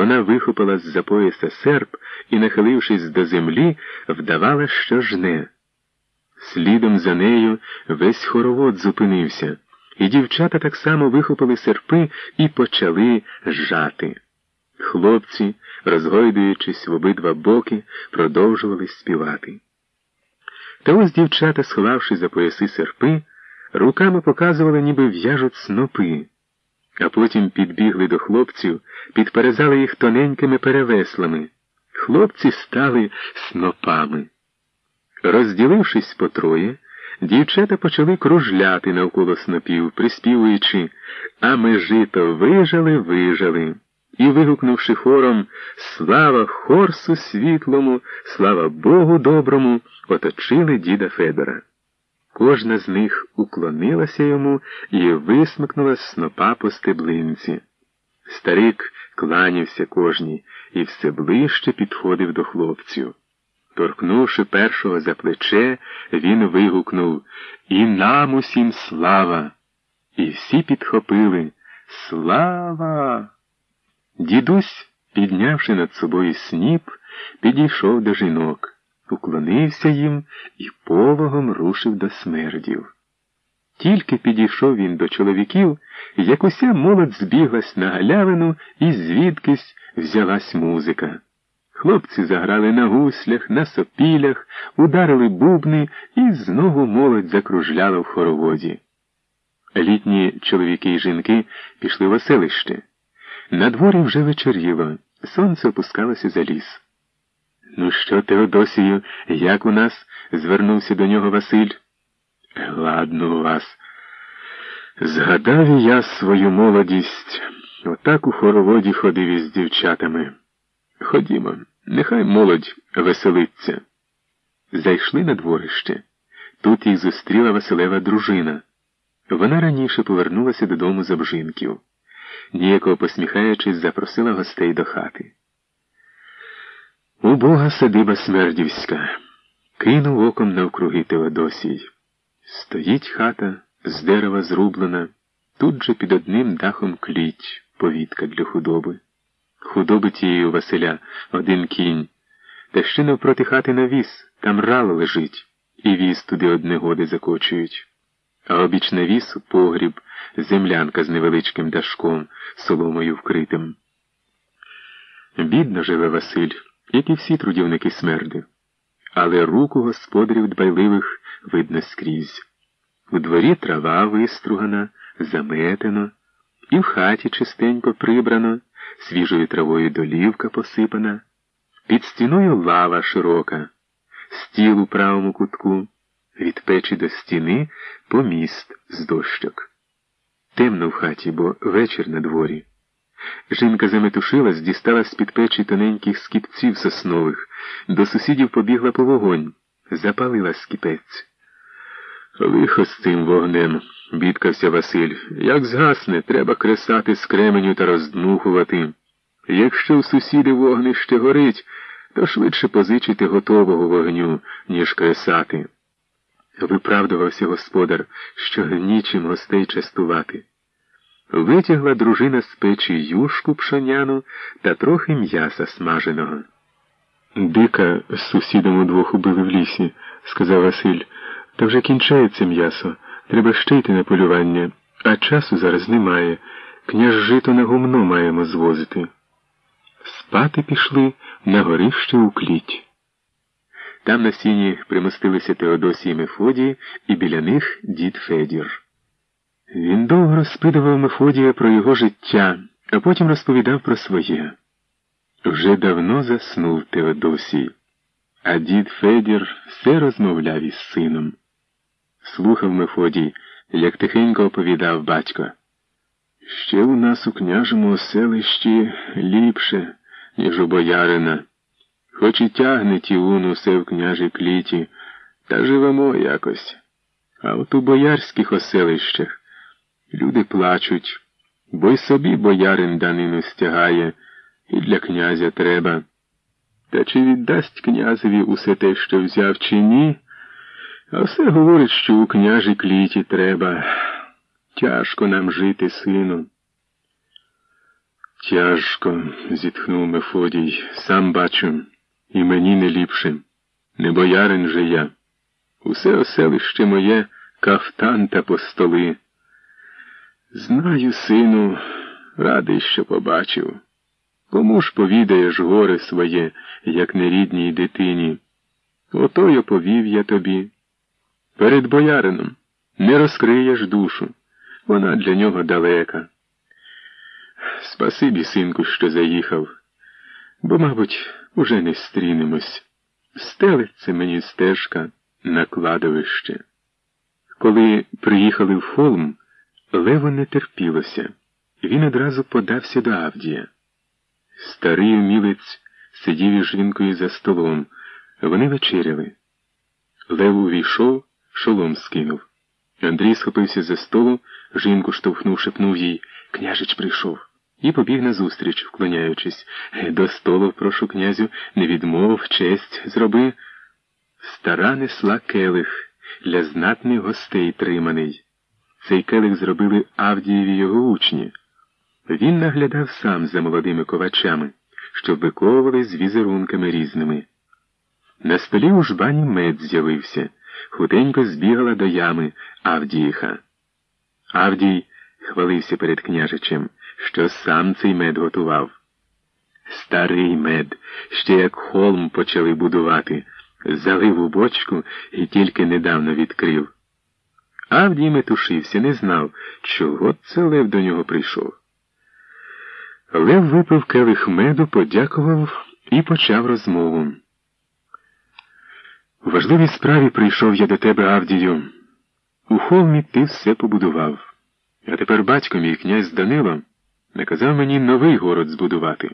Вона вихопила з за пояса серп і, нахилившись до землі, вдавала, що жне. Слідом за нею весь хоровод зупинився, і дівчата так само вихопили серпи і почали жати. Хлопці, розгойдуючись в обидва боки, продовжували співати. Та ось дівчата, сховавши за пояси серпи, руками показували, ніби в'яжуть снопи, а потім підбігли до хлопців, підперезали їх тоненькими перевеслами. Хлопці стали снопами. Розділившись по троє, дівчата почали кружляти навколо снопів, приспівуючи А ми жито вижали, вижали. І, вигукнувши хором Слава Хорсу світлому, слава Богу доброму, оточили діда Федора. Кожна з них уклонилася йому і висмикнула снопа по стеблинці. Старик кланявся кожній і все ближче підходив до хлопців. Торкнувши першого за плече, він вигукнув І нам усім слава. І всі підхопили Слава! Дідусь, піднявши над собою сніп, підійшов до жінок, уклонився їм і повагом рушив до смердів. Тільки підійшов він до чоловіків, як уся молодь збіглась на галявину і звідкись взялась музика. Хлопці заграли на гуслях, на сопілях, ударили бубни і знову молодь закружляла в хороводі. Літні чоловіки і жінки пішли в оселище. На дворі вже вечоріло, сонце опускалося за ліс. Ну що, Теодосію, як у нас? звернувся до нього Василь. Ладно у вас. Згадав я свою молодість, отак у хороводі ходив із дівчатами. Ходімо, нехай молодь веселиться. Зайшли на дворище. Тут їх зустріла Василева дружина. Вона раніше повернулася додому з обжинків. Ніяково посміхаючись, запросила гостей до хати. Убога садиба смердівська. Кинув оком навкруги Теодосій. Стоїть хата з дерева зрублена, тут же під одним дахом кліть, повітка для худоби. Худоби тієї у Василя один кінь, та ще навпроти хати навіс, там рало лежить, і віз туди одне годи закочують. А обіч навісу погріб, землянка з невеличким дашком, соломою вкритим. Бідно живе Василь, як і всі трудівники смерди, але руку господарів дбайливих видно скрізь. У дворі трава вистругана, заметено, і в хаті чистенько прибрано, свіжою травою долівка посипана, під стіною лава широка, стіл у правому кутку, від печі до стіни поміст з дощок. Темно в хаті, бо вечір на дворі. Жінка заметушилась, дістала з-під печі тоненьких скіпців соснових, до сусідів побігла по вогонь, запалила скіпець. Лихо з цим вогнем, бідкався Василь. Як згасне, треба кресати з кременю та роздмухувати. Якщо в сусіди вогнище горить, то швидше позичити готового вогню, ніж кресати. Виправдувався господар, що нічим гостей частувати. Витягла дружина з печі юшку пшоняну та трохи м'яса смаженого. Дика з сусідом удвох убили в лісі, сказав Василь. Та вже кінчається м'ясо. Треба ще йти на полювання, а часу зараз немає. Княж жито на гумно маємо звозити. Спати пішли на горище у кліть. Там на сіні примостилися Теодосій Мефодій і біля них дід Федір. Він довго розпитував Мефодія про його життя, а потім розповідав про своє. Вже давно заснув Теодосій, а дід Федір все розмовляв із сином. Слухав Мефодій, як тихенько оповідав батько. Ще у нас у княжому селищі ліпше, ніж у боярина. Хоч і тягне тівун усе в княжій кліті, та живемо якось. А от у боярських оселищах люди плачуть, бо й собі боярин данину стягає, і для князя треба. Та чи віддасть князеві усе те, що взяв, чи ні? А все говорить, що у княжій кліті треба. Тяжко нам жити, сину. Тяжко, зітхнув Мефодій, сам бачу, і мені не ліпше. Не боярин же я. Усе оселище моє кафтан та постоли. Знаю, сину, радий, що побачив. Кому ж повідаєш горе своє, як нерідній дитині? Ото й оповів я тобі. Перед боярином не розкриєш душу, вона для нього далека. Спасибі, синку, що заїхав, бо, мабуть, уже не стрінемось. Стелиться мені стежка на кладовище. Коли приїхали в холм, Лево не терпілося. Він одразу подався до Авдія. Старий умілець сидів із жінкою за столом. Вони вечеряли. Лев увійшов, шолом скинув. Андрій схопився за столу, жінку штовхнув, шепнув їй Княжич прийшов і побіг назустріч, вклоняючись. До столу, прошу князю, не відмов, честь зроби. Стара несла келих для знатних гостей триманий. Цей келих зробили Авдієві його учні. Він наглядав сам за молодими ковачами, що виковували з візерунками різними. На столі у жбані мед з'явився, худенько збігала до ями Авдіїха. Авдій хвалився перед княжичем, що сам цей мед готував. Старий мед, ще як холм почали будувати, залив у бочку і тільки недавно відкрив. Авдій метушився, не знав, чого це Лев до нього прийшов. Лев випив келих меду, подякував і почав розмову. У важливій справі прийшов я до тебе, Авдію. У холмі ти все побудував. А тепер батько мій князь Данило наказав мені новий город збудувати.